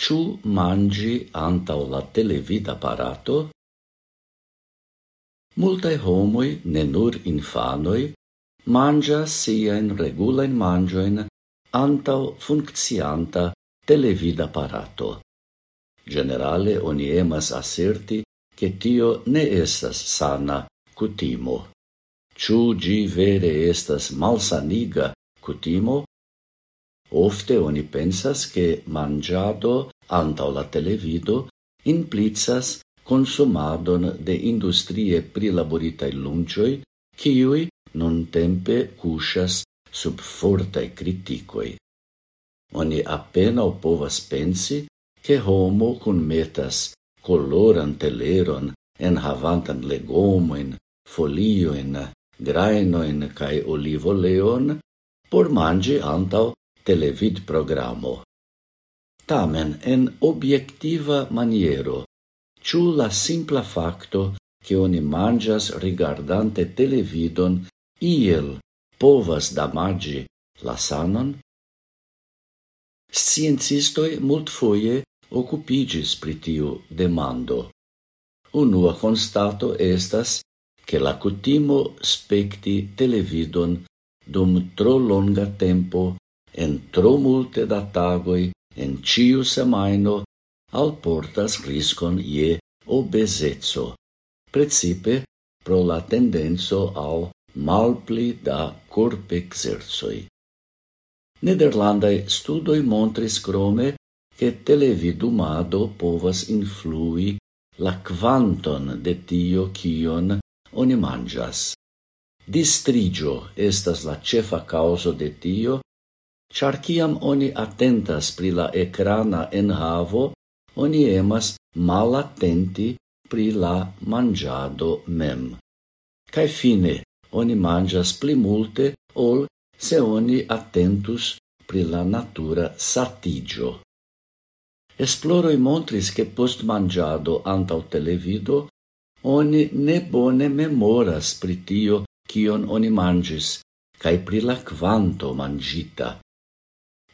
Ciu mangi antau la televidaparato? Multae homoi, ne nur infanoj, manĝas siajn mangioin antau funccianta televid televidaparato. Generale oni emas aserti che tio ne estas sana cutimo. Ciu gi vere estas malsaniga cutimo? Ofte oni pensas che mangiado antau la televido implicas consumadon de industrie prilaboritae lungioi, ciui non tempe cusas sub fortai criticoi. Oni appena povas pensi che homo cun metas coloran teleron en havantan legomoin, folioin, grainoin cae olivoleon por mangi antau televid programo. Tamen en obiectiva maniero, ciu la simpla facto che oni mangias rigardante televidon iel povas damagi la sanon? Sciencistoi multfoie occupigis pritiu demando. Unua constato estas che la cutimo specti televidon dum tro longa tempo en tro multe da tagoi en ciu semaino alportas riscon je obesezzo, precipe pro la tendenzo al malpli da corp exerzoi. Nederlandai studoi montris crome che televidumado povas influi la quanton de tio kion oni mangias. Distrigio estas la cefa causo de tio, char ciam oni attentas pri la en enhavo, oni emas malatenti pri la mangiado mem. Cai fine, oni mangias pli multe ol se oni attentus pri la natura satigio. Esploroi montris che post mangiado antau televido oni ne bone memoras pri tio kion oni mangis, cae pri la quanto mangita.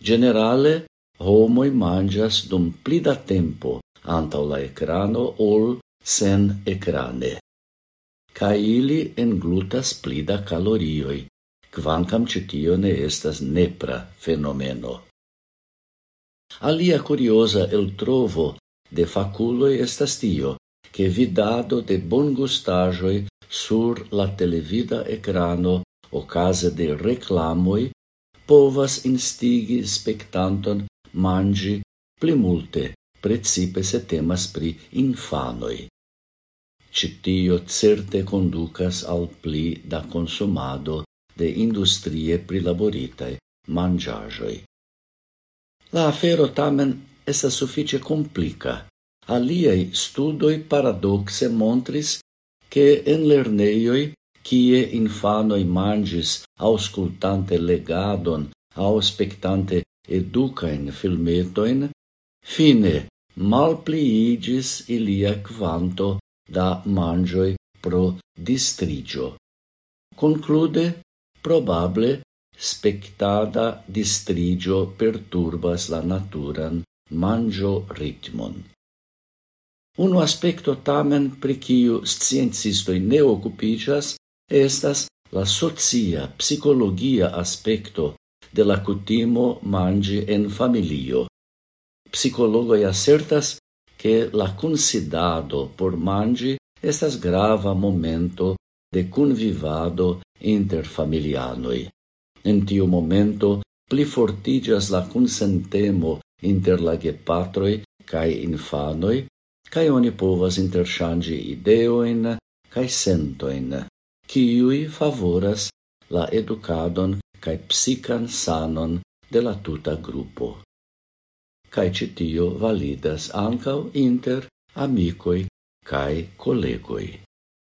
Generale, homoi mangias dum plida tempo antau la ecrano ol sen ecrane. Ca ili englutas plida calorioi, quancam citio ne estas nepra fenomeno. Alia curiosa el trovo de faculoi estas tio, che vidado de bon gustajoi sur la televida ecrano o case de reclamoi povas instigi spectanton mangi pli multe, precipe se temas pri infanoi. Citio certe conducas al pli da consumado de industrie prilaboritae mangiagioi. La afero tamen esa suffice complica. Aliei studoi paradoxe montris che en lerneioi kie infanoi mangis auscultante legadon au spectante educain filmetoin, fine malpliigis ilia quanto da mangioi pro distrigio. Conclude, probable, spectada distrigio perturbas la naturan mangio ritmon. Uno aspecto tamen pri kiu sciencistoi ne occupicias estas la socia psicologia aspecto de la cutimo mangi en familio. Psicologoi assertas che la considado por mangi estas grava momento de convivado inter familianoi. En tiu momento pli fortigas la consentemo inter la gepatroi kaj infanoj, kaj oni povas interŝanĝi ideojn kaj sentojn quiui favoras la educadon cae psikan sanon de la tuta grupo. Cae citio validas ancau inter amicoi cae collegoi.